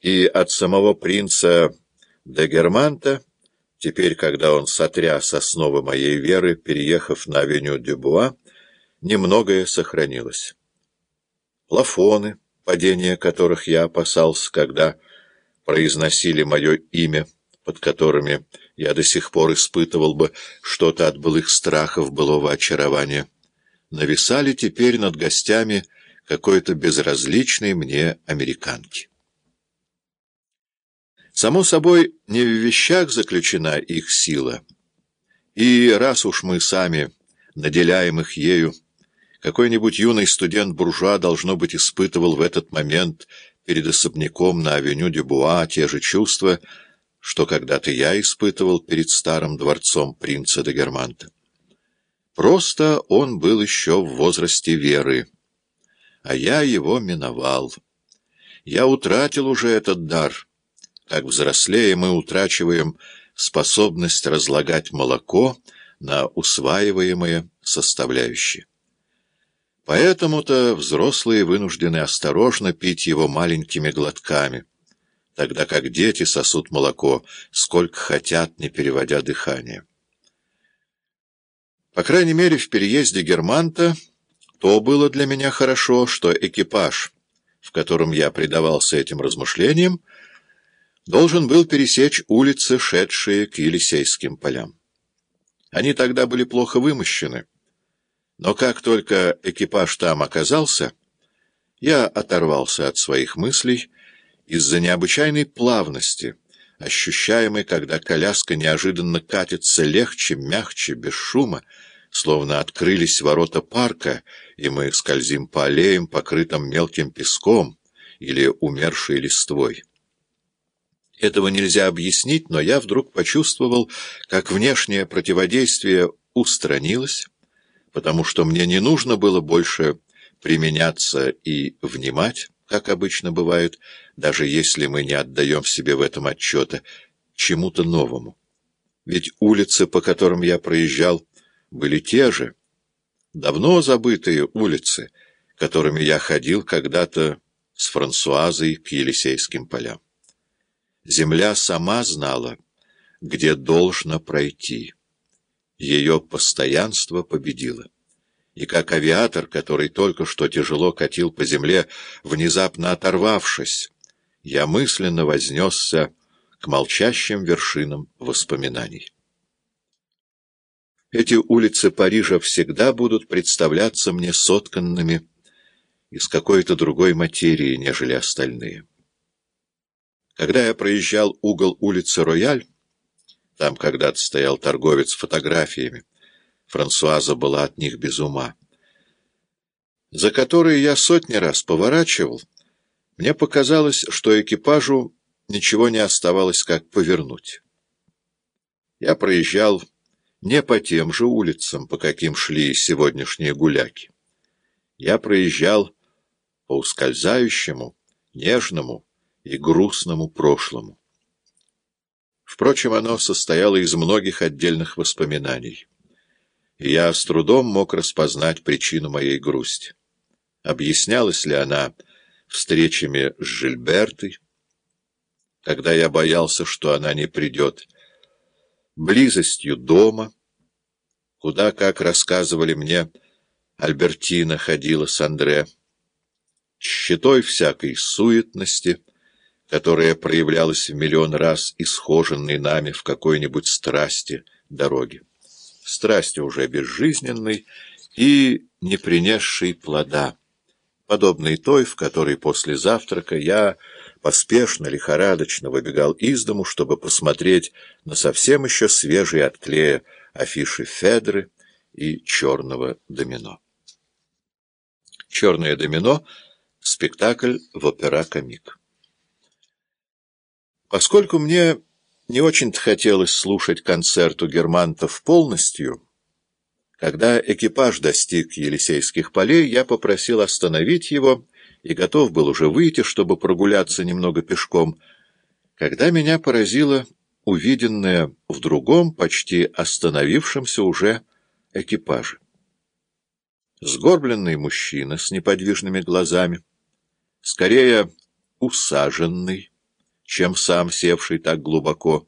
и от самого принца де Германта, теперь, когда он сотряс основы моей веры, переехав на авеню Дюбуа, немногое сохранилось. Плафоны, падение которых я опасался, когда произносили мое имя, под которыми я до сих пор испытывал бы что-то от былых страхов, былого очарования, нависали теперь над гостями какой-то безразличной мне американки. Само собой, не в вещах заключена их сила, и раз уж мы сами наделяем их ею, какой-нибудь юный студент-буржуа, должно быть, испытывал в этот момент перед особняком на авеню Дюбуа те же чувства, что когда-то я испытывал перед старым дворцом принца де Германта. Просто он был еще в возрасте веры, а я его миновал. Я утратил уже этот дар. Как взрослее мы утрачиваем способность разлагать молоко на усваиваемые составляющие. Поэтому-то взрослые вынуждены осторожно пить его маленькими глотками, тогда как дети сосут молоко, сколько хотят, не переводя дыхание. По крайней мере, в переезде Германта то было для меня хорошо, что экипаж, в котором я предавался этим размышлениям, должен был пересечь улицы, шедшие к Елисейским полям. Они тогда были плохо вымощены, но как только экипаж там оказался, я оторвался от своих мыслей из-за необычайной плавности, ощущаемой, когда коляска неожиданно катится легче, мягче, без шума, словно открылись ворота парка, и мы скользим по аллеям, покрытым мелким песком или умершей листвой. Этого нельзя объяснить, но я вдруг почувствовал, как внешнее противодействие устранилось, потому что мне не нужно было больше применяться и внимать, как обычно бывает, даже если мы не отдаем себе в этом отчета, чему-то новому. Ведь улицы, по которым я проезжал, были те же, давно забытые улицы, которыми я ходил когда-то с Франсуазой к Елисейским полям. Земля сама знала, где должно пройти ее постоянство победило. И как авиатор, который только что тяжело катил по земле, внезапно оторвавшись, я мысленно вознесся к молчащим вершинам воспоминаний. Эти улицы Парижа всегда будут представляться мне сотканными из какой-то другой материи, нежели остальные. Когда я проезжал угол улицы Рояль, там когда-то стоял торговец фотографиями. Франсуаза была от них без ума. За которые я сотни раз поворачивал, мне показалось, что экипажу ничего не оставалось, как повернуть. Я проезжал не по тем же улицам, по каким шли сегодняшние гуляки. Я проезжал по ускользающему, нежному и грустному прошлому. Впрочем, оно состояло из многих отдельных воспоминаний. И я с трудом мог распознать причину моей грусти. Объяснялась ли она встречами с Жильбертой, когда я боялся, что она не придет, близостью дома, куда, как рассказывали мне, Альбертина ходила с Андре, щитой всякой суетности — которая проявлялась в миллион раз исхоженной нами в какой-нибудь страсти дороги. Страсти уже безжизненной и не принесшей плода, подобной той, в которой после завтрака я поспешно, лихорадочно выбегал из дому, чтобы посмотреть на совсем еще свежие от клея афиши Федры и черного домино. «Черное домино» — спектакль в опера-комик. Поскольку мне не очень-то хотелось слушать концерт у германтов полностью, когда экипаж достиг Елисейских полей, я попросил остановить его и готов был уже выйти, чтобы прогуляться немного пешком, когда меня поразило увиденное в другом, почти остановившемся уже экипаже. Сгорбленный мужчина с неподвижными глазами, скорее усаженный, чем сам севший так глубоко,